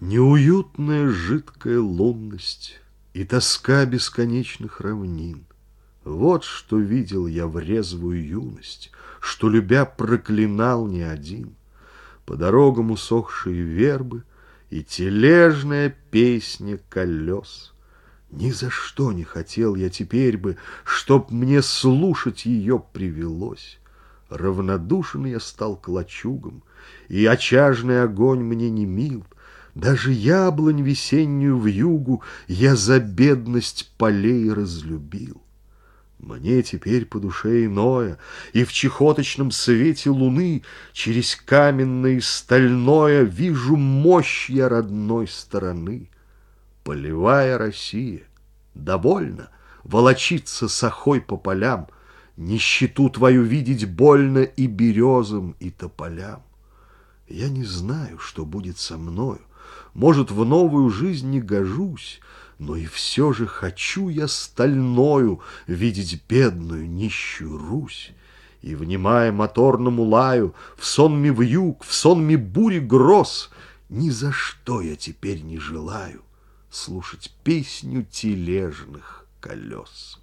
Неуютная жидкая лунность И тоска бесконечных равнин. Вот что видел я в резвую юность, Что, любя, проклинал не один. По дорогам усохшие вербы И тележная песня колес. Ни за что не хотел я теперь бы, Чтоб мне слушать ее привелось. Равнодушен я стал к лачугам, И очажный огонь мне не мил — даже яблонь весеннюю в югу Я за бедность полей разлюбил. Мне теперь по душе иное, И в чехоточном свете луны Через каменное и стальное Вижу мощь я родной стороны. Полевая Россия, довольно Волочиться сахой по полям, Нищету твою видеть больно И березам, и тополям. Я не знаю, что будет со мною, может, в новую жизнь не гожусь, но и все же хочу я стальною видеть бедную нищую Русь. И, внимая моторному лаю, в сонме вьюг, в сонме бури гроз, ни за что я теперь не желаю слушать песню тележных колес.